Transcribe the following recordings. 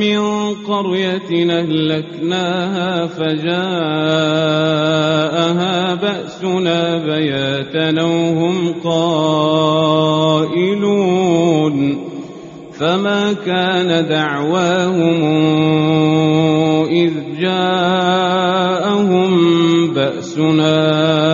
من قرية أهلكناها فجاءها بأسنا بياتا وهم قائلون. فما كان دعواهم إذ جاءهم بأسنا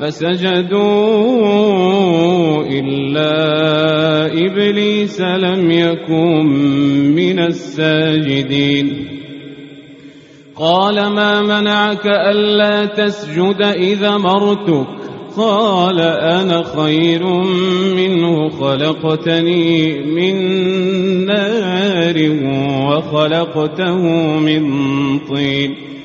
فسجدوا إلا إبليس لم يكن من الساجدين. قال ما منعك ألا تسجد إذا مرتك؟ قال أنا خير منه خلقتني من نار وخلقته من طين.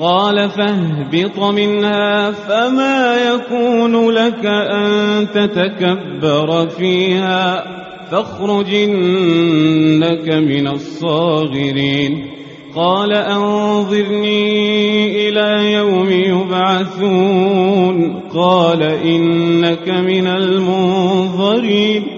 قال فاهبط منها فما يكون لك أن تتكبر فيها فاخرج إنك من الصاغرين قال أنظرني إلى يوم يبعثون قال إنك من المنظرين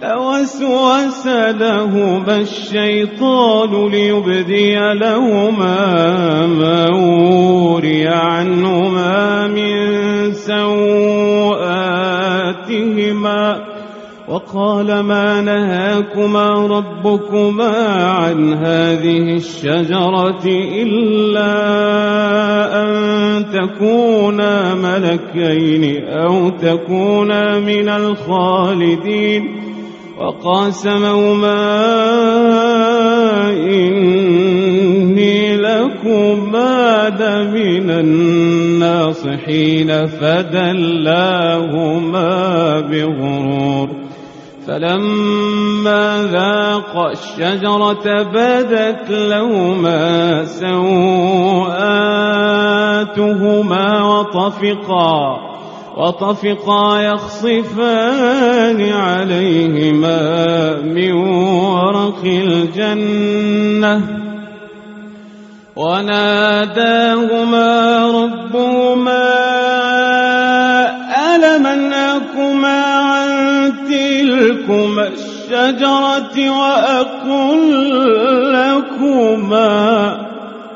فوسوس لهما الشيطان ليبدي لهما ما وري عنهما من سوآتهما وقال ما نهاكما ربكما عن هذه الشجرة إلا أن تكونا ملكين أو تكونا من الخالدين وقاسمهما إني لكما لمن الناصحين فدلاهما بغرور فلما ذاق الشجرة بدت لهما سوآتهما وطفقا وطفقا يخصفان عليهما من ورق الجنة وناداهما ربهما ألم عن تلكما الشجرة وأقل لكما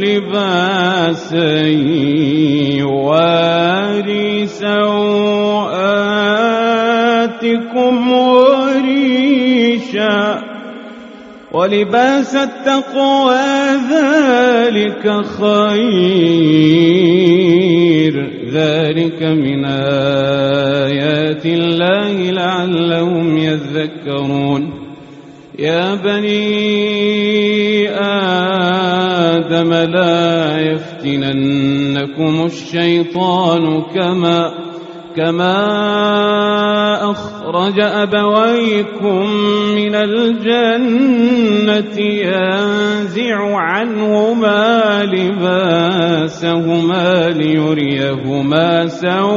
لباسا يواري سوآتكم وريشا ولباس التقوى ذلك خير. ذلك من آيات الله لعلهم يذكرون. يا بني آدم لا يفتننكم الشيطان كما كما أخرج أبويكم من الجنة ينزع عنهما لباسهما ليريهما سوآتهما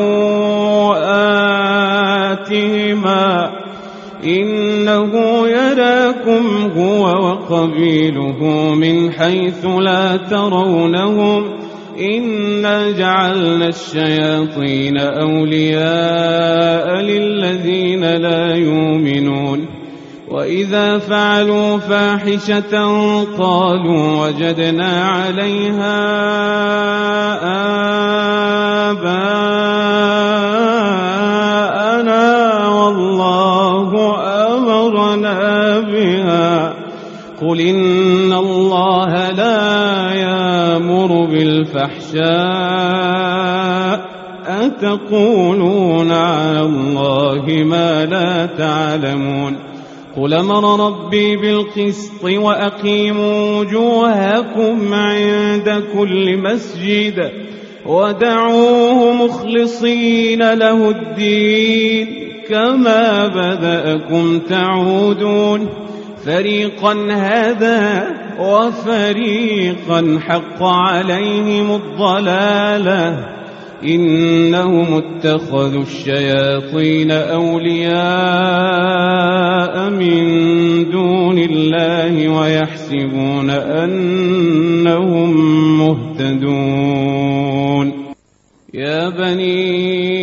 إنه يراكم هو وقبيله من حيث لا ترونهم إنا جعلنا الشياطين أولياء للذين لا يؤمنون وإذا فعلوا فاحشة قالوا وجدنا عليها آباءنا قل إن الله لا يامر بالفحشاء أتقولون على الله ما لا تعلمون قل أمر ربي بالقسط واقيموا وجوهكم عند كل مسجد ودعوه مخلصين له الدين كما بداكم تعودون فريقا هذا وفريقا حق عليهم الضلاله انهم اتخذوا الشياطين اولياء من دون الله ويحسبون انهم مهتدون يا بني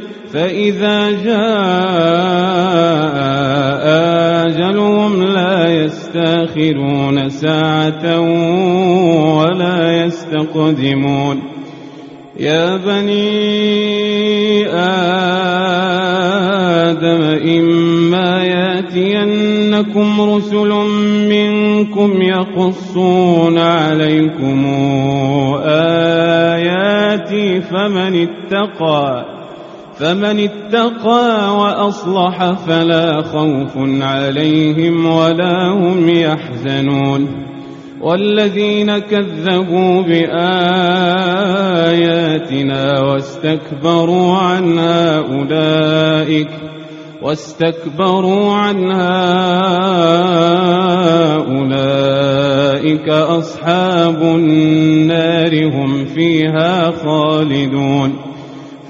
فإذا جاء أجلهم لا يستأخرون ساعة ولا يستقدمون. يا بني آدم إما يأتينكم رسل منكم يقصون عليكم آياتي فمن اتقى. فمن اتقى وأصلح فلا خوف عليهم ولا هم يحزنون والذين كذبوا بآياتنا واستكبروا عنها أولئك واستكبروا عنها أولئك أصحاب النار هم فيها خالدون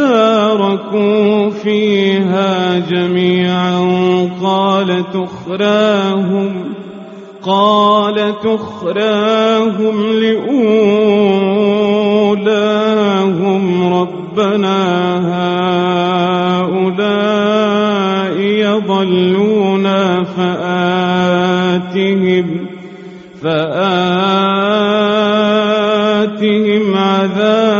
اداركوا فيها جميعا. قال تخراهم قال تخراهم لأولاهم. ربنا هؤلاء يضلون فآتهم فآتهم عذابا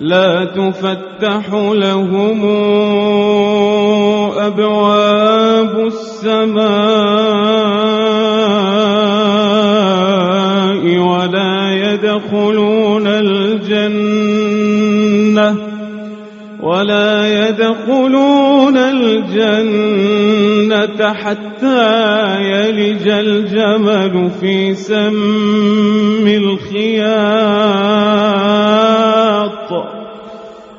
لا تفتح لهم أبواب السماء ولا يدخلون الجنة ولا يدخلون الجنة حتى يلج الجمل في سم الخياط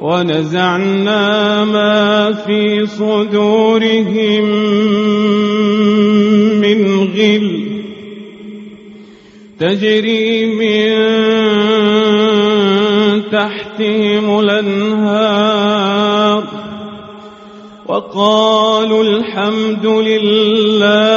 ونزعنا ما في صدورهم من غل تجري من تحتهم الأنهار وقالوا الحمد لله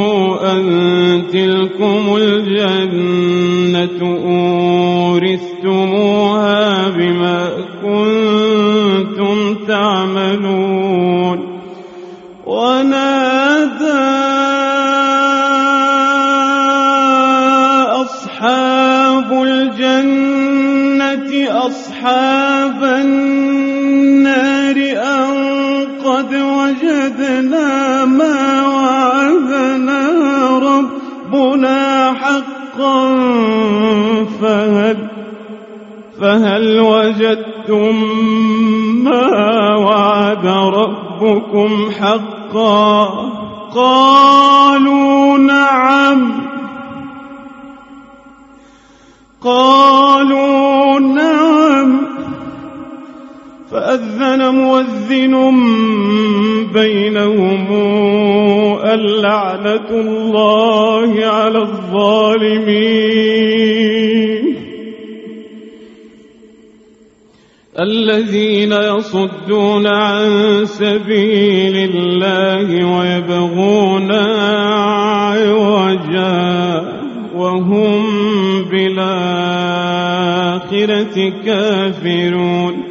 أن تلكم الجنة أورثتموها بما كنتم تعملون ربنا حقا فهل فهل وجدتم ما وعد ربكم حقا؟ قالوا نعم. قالوا نعم. فأذن مؤذن بينهم اللعنة الله على الظالمين. الذين يصدون عن سبيل الله ويبغون عوجا وهم بالآخرة كافرون.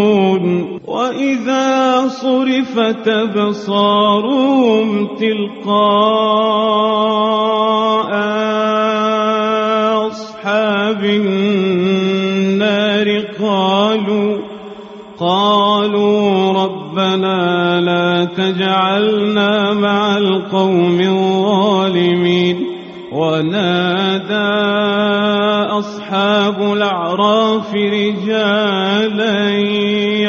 وإذا صرفت أبصارهم تلقاء أصحاب النار قالوا قالوا ربنا لا تجعلنا مع القوم الظالمين ونادى أصحاب الأعراف رجالا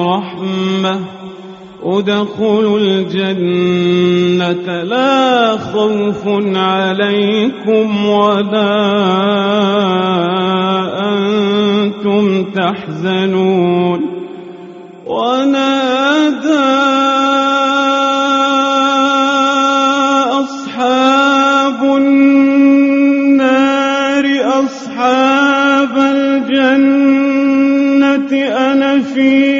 برحمة ادخلوا الجنة لا خوف عليكم ولا أنتم تحزنون. ونادى أصحاب النار أصحاب الجنة أن أفيضوا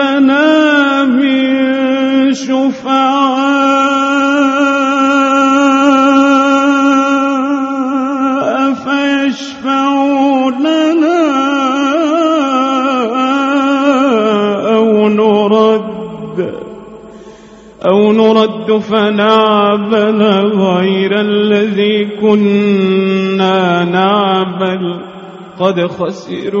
لنا من شفعاء فيشفعوا لنا أو نرد أو نرد فنعمل غير الذي كنا نعمل. قد خسروا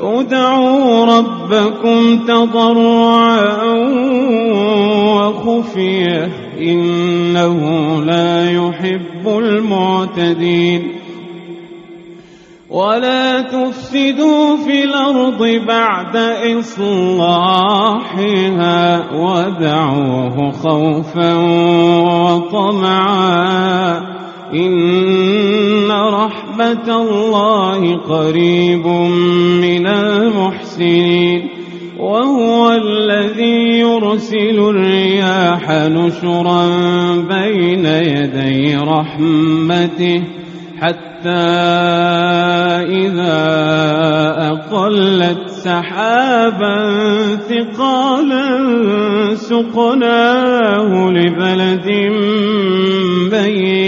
ادعوا ربكم تضرعا وخفية إنه لا يحب المعتدين. ولا تفسدوا في الأرض بعد إصلاحها ودعوه خوفا وطمعا. ان رحمه الله قريب من المحسنين وهو الذي يرسل الرياح نشرا بين يدي رحمته حتى إذا أقلت سحابا ثقالا سقناه لبلد ميت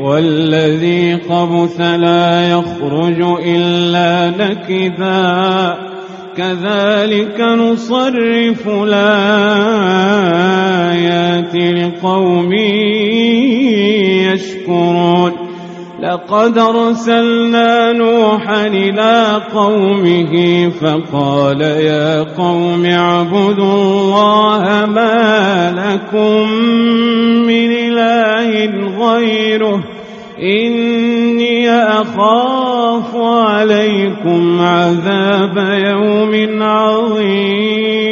والذي خبث لا يخرج إلا نكدا. كذلك نصرف الآيات لقوم يشكرون. لقد أرسلنا نوحا إلى قومه فقال يا قوم اعبدوا الله ما لكم من إله غيره إني أخاف عليكم عذاب يوم عظيم.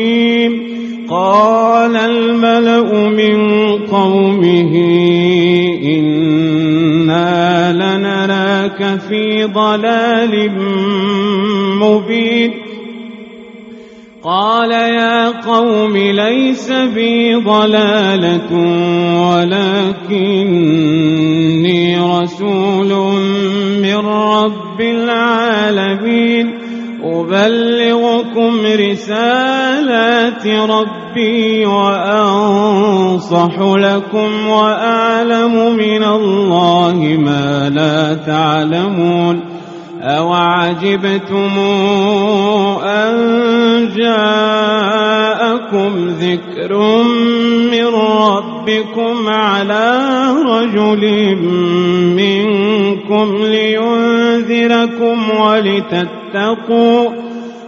قال الملأ من قومه أنا لنراك في ضلال مبين. قال يا قوم ليس بي ضلالة ولكني رسول من رب العالمين. أبلغكم رسالات ربي وأنصح لكم وأعلم من الله ما لا تعلمون أوعجبتم أن جاءكم ذكر من ربكم على رجل منكم لينذركم ولتتقوا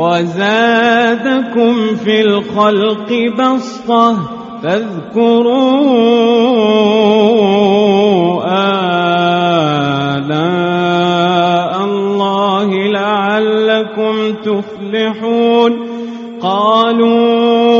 وزادكم في الخلق بسطة فاذكروا آلاء الله لعلكم تفلحون. قالوا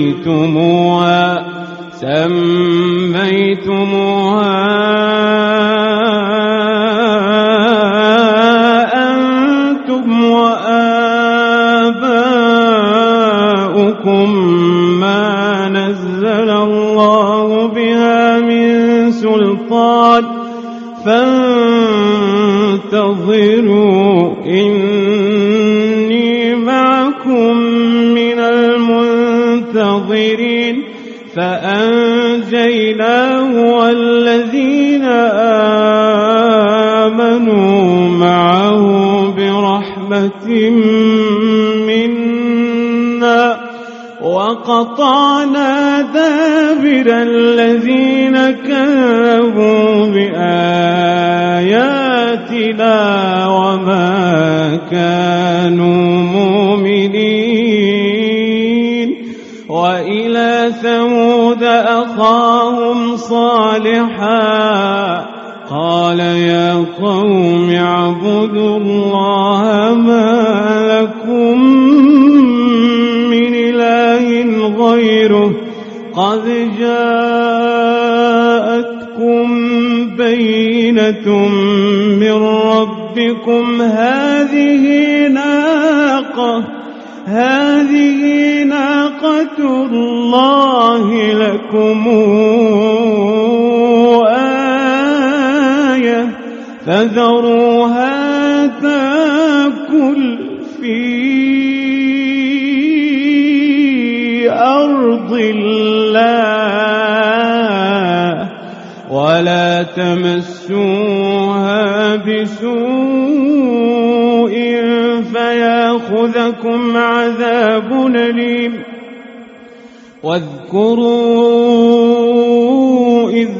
سميتموها سميتموها أنتم وآباؤكم ما نزل الله بها من سلطان. فانتظروا إني والذين آمنوا معه برحمة منا وقطعنا دابر الذين كذبوا بآياتنا وما كانوا صالحا قال يا قوم اعبدوا الله ما لكم من إله غيره قد جاءتكم بينة من ربكم. هذه ناقة هذه ناقة الله لكم. فذروها تاكل في أرض الله ولا تمسوها بسوء فيأخذكم عذاب أليم واذكروا إذ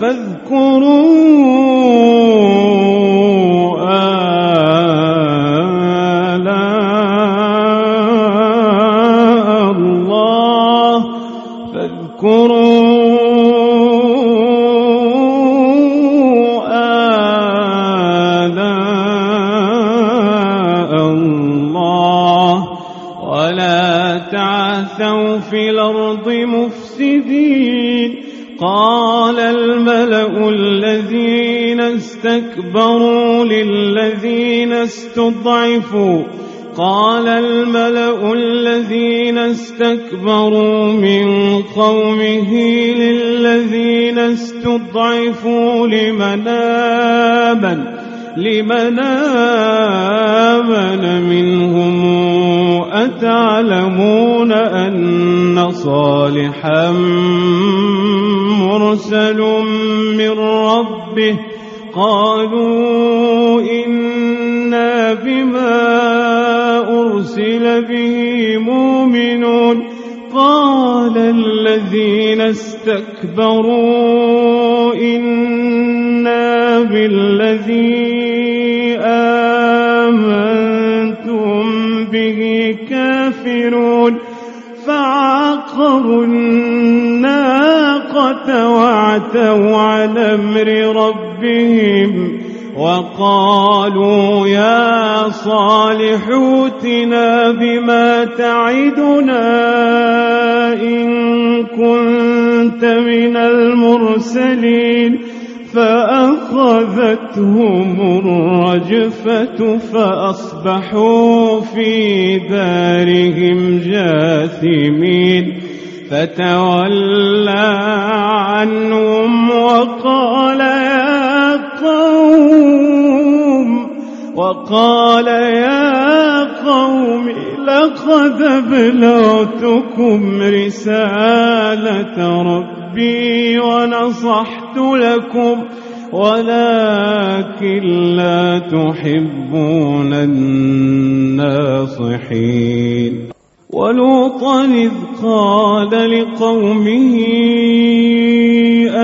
فاذكروا قال الملأ الذين استكبروا للذين استضعفوا. قال الملأ الذين استكبروا من قومه للذين استضعفوا لمن آمن؟ لمن آمن منهم أتعلمون أن صالحا مرسل من ربه قالوا إنا بما أرسل به مؤمنون قال الذين استكبروا إنا كافرون فعقروا الناقة وعتوا عن أمر ربهم وقالوا يا صالح اوتنا بما تعدنا إن كنت من المرسلين فأخذتهم الرجفة فأصبحوا في دارهم جاثمين. فتولى عنهم وقال يا قوم وقال يا قوم لقد ابلغتكم رسالة ربي ونصحت لكم ولكن لا تحبون الناصحين. ولوطا إذ قال لقومه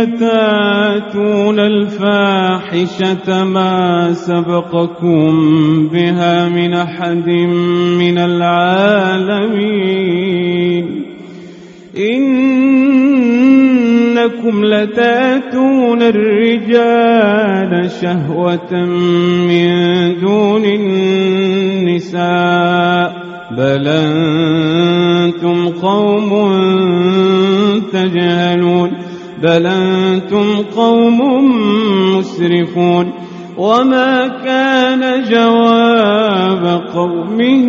أتاتون الفاحشة ما سبقكم بها من أحد من العالمين؟ إنكم لتأتون الرجال شهوة من دون النساء بل أنتم قوم تجهلون بل أنتم قوم مسرفون وما كان جواب قومه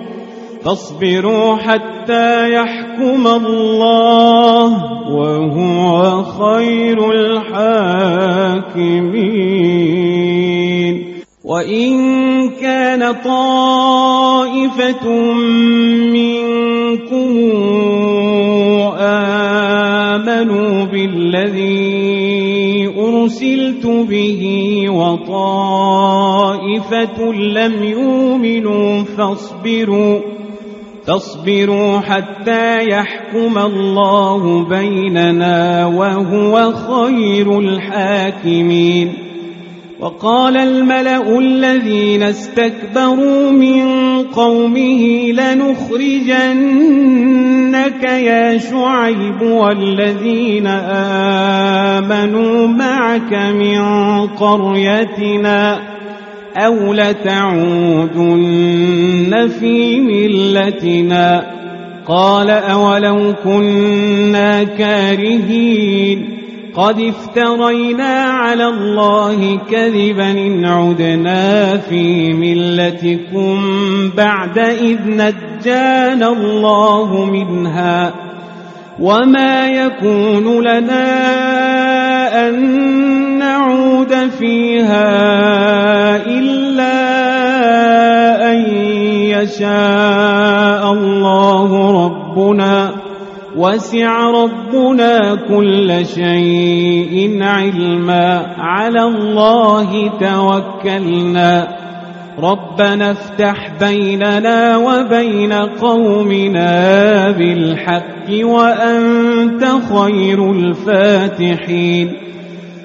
فاصبروا حتى يحكم الله وهو خير الحاكمين. وإن كان طائفة منكم آمنوا بالذي أرسلت به وطائفة لم يؤمنوا فاصبروا فاصبروا حتى يحكم الله بيننا وهو خير الحاكمين. وقال الملأ الذين استكبروا من قومه لنخرجنك يا شعيب والذين آمنوا معك من قريتنا. أو لتعودن في ملتنا قال أولو كنا كارهين قد افترينا على الله كذبا إن عدنا في ملتكم بعد إذ نجانا الله منها وما يكون لنا أن نعود فيها إلا أن يشاء الله ربنا وسع ربنا كل شيء علما. على الله توكلنا. ربنا افتح بيننا وبين قومنا بالحق وأنت خير الفاتحين.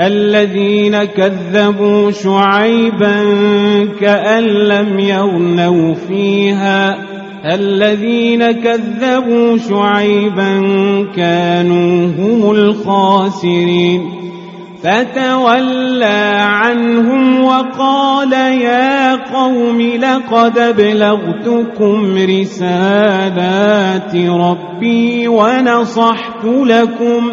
الذين كذبوا شعيبا كأن لم يغنوا فيها الذين كذبوا شعيبا كانوا هم الخاسرين فتولى عنهم وقال يا قوم لقد ابلغتكم رسالات ربي ونصحت لكم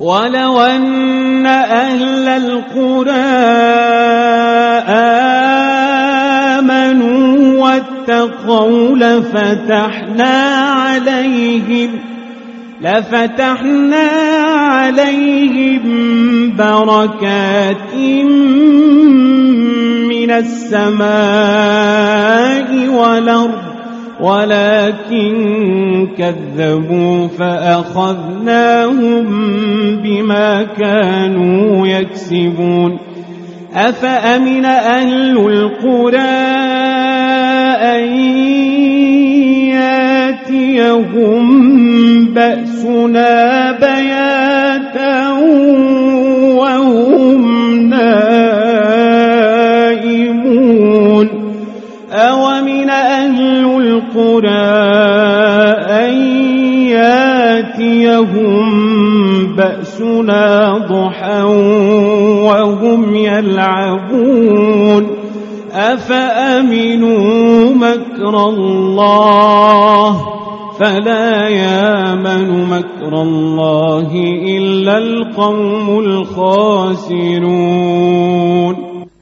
ولو أن أهل القرى آمنوا واتقوا لفتحنا عليهم لفتحنا عليهم بركات من السماء والأرض ولكن كذبوا فأخذناهم بما كانوا يكسبون. أفأمن أهل القرى أن ياتيهم بأسنا بياتا القرى أن ياتيهم بأسنا ضحى وهم يلعبون. أفأمنوا مكر الله؟ فلا يامن مكر الله إلا القوم الخاسرون.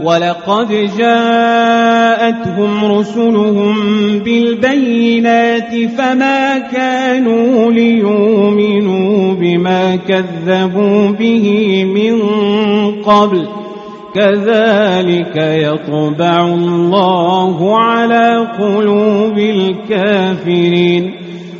ولقد جاء جاءتهم رسلهم بالبينات فما كانوا ليؤمنوا بما كذبوا به من قبل كذلك يطبع الله على قلوب الكافرين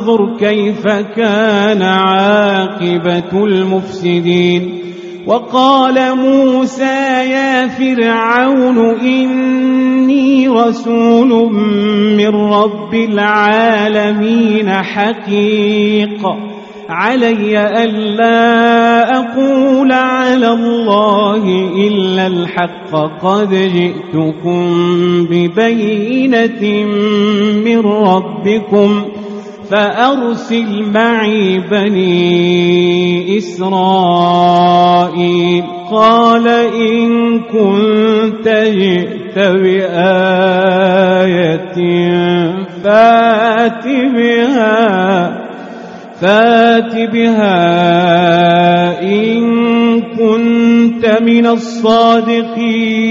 فانظر كيف كان عاقبة المفسدين. وقال موسى يا فرعون إني رسول من رب العالمين حقيق. علي ألا أقول على الله إلا الحق. قد جئتكم ببينة من ربكم. فأرسل معي بني إسرائيل. قال إن كنت جئت بآية فات بها فات بها. إن كنت من الصادقين.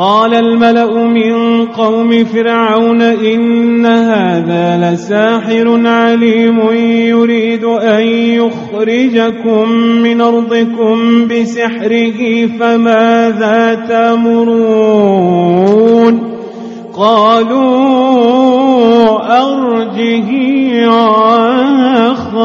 قال الملأ من قوم فرعون إن هذا لساحر عليم يريد أن يخرجكم من أرضكم بسحره فماذا تأمرون؟ قالوا أرجه وأخاه.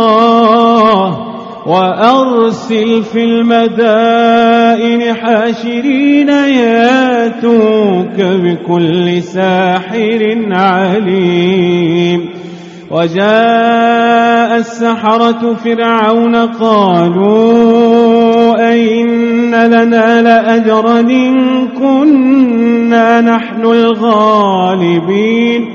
وأرسل في المدائن حاشرين ياتوك بكل ساحر عليم. وجاء السحرة فرعون قالوا أئن لنا لأجرا إن كنا نحن الغالبين.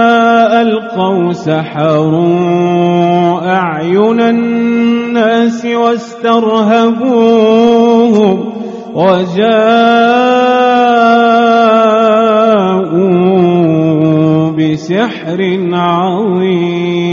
ألقوا سحروا أعين الناس واسترهبوهم وجاءوا بسحر عظيم.